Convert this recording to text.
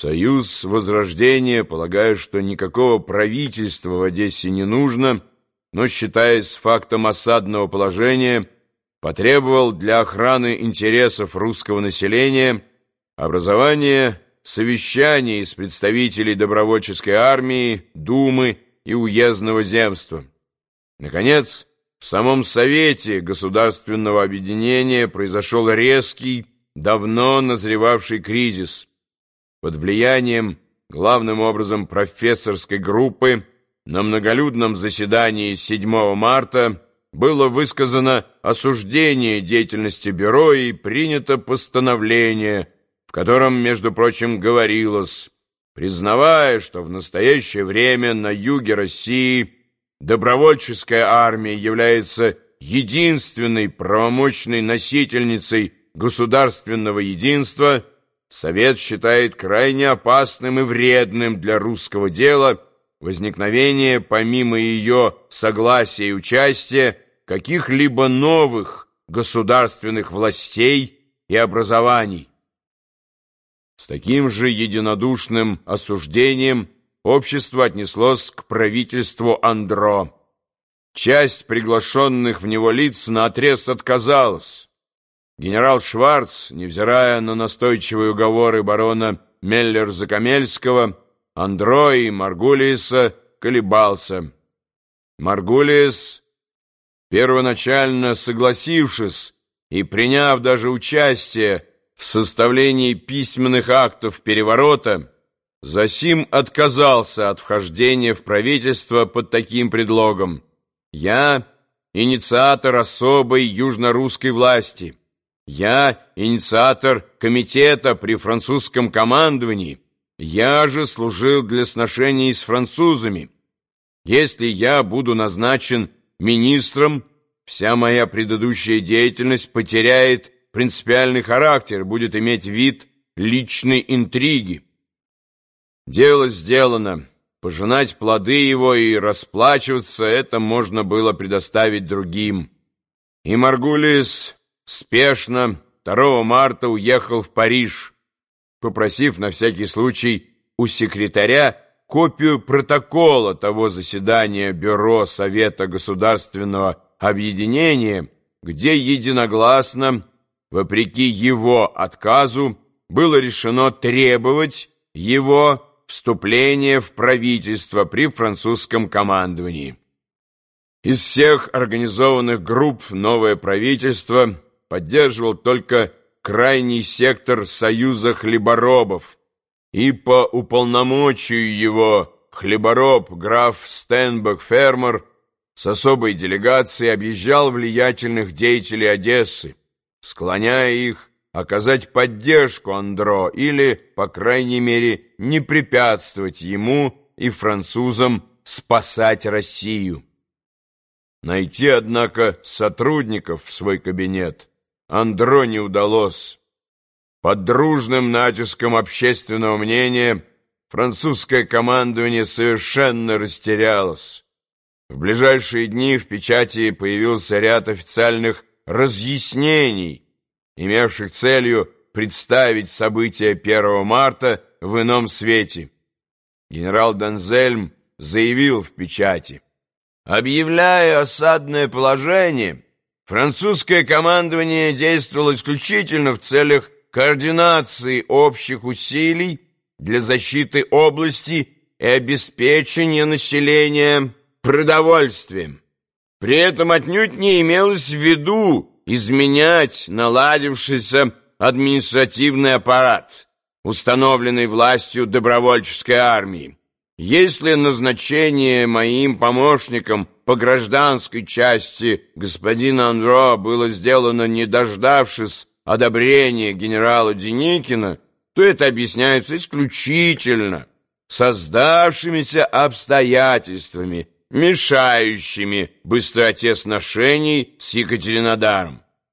Союз Возрождения, полагая, что никакого правительства в Одессе не нужно, но считаясь фактом осадного положения, потребовал для охраны интересов русского населения образования совещаний с представителей добровольческой армии, Думы и уездного земства. Наконец, в самом Совете Государственного Объединения произошел резкий, давно назревавший кризис – под влиянием, главным образом, профессорской группы, на многолюдном заседании 7 марта было высказано осуждение деятельности бюро и принято постановление, в котором, между прочим, говорилось, признавая, что в настоящее время на юге России добровольческая армия является единственной правомочной носительницей государственного единства – Совет считает крайне опасным и вредным для русского дела возникновение, помимо ее согласия и участия, каких-либо новых государственных властей и образований. С таким же единодушным осуждением общество отнеслось к правительству Андро. Часть приглашенных в него лиц наотрез отказалась. Генерал Шварц, невзирая на настойчивые уговоры барона Меллер-Закамельского, Андро и Маргулиеса, колебался. Маргулиес, первоначально согласившись и приняв даже участие в составлении письменных актов переворота, засим отказался от вхождения в правительство под таким предлогом. «Я — инициатор особой южно-русской власти». Я инициатор комитета при французском командовании. Я же служил для сношений с французами. Если я буду назначен министром, вся моя предыдущая деятельность потеряет принципиальный характер, будет иметь вид личной интриги. Дело сделано. Пожинать плоды его и расплачиваться это можно было предоставить другим. И Маргулис спешно 2 марта уехал в Париж, попросив на всякий случай у секретаря копию протокола того заседания Бюро Совета Государственного Объединения, где единогласно, вопреки его отказу, было решено требовать его вступления в правительство при французском командовании. Из всех организованных групп новое правительство – поддерживал только крайний сектор Союза хлеборобов, и по уполномочию его хлебороб граф Стенбек-фермер с особой делегацией объезжал влиятельных деятелей Одессы, склоняя их оказать поддержку Андро или, по крайней мере, не препятствовать ему и французам спасать Россию. Найти, однако, сотрудников в свой кабинет Андро не удалось. Под дружным натиском общественного мнения французское командование совершенно растерялось. В ближайшие дни в печати появился ряд официальных разъяснений, имевших целью представить события 1 марта в ином свете. Генерал Данзельм заявил в печати, «Объявляя осадное положение», Французское командование действовало исключительно в целях координации общих усилий для защиты области и обеспечения населения продовольствием. При этом отнюдь не имелось в виду изменять наладившийся административный аппарат, установленный властью добровольческой армии. Если назначение моим помощником – по гражданской части господина Андро было сделано, не дождавшись одобрения генерала Деникина, то это объясняется исключительно создавшимися обстоятельствами, мешающими быстроте сношений с Екатеринодаром.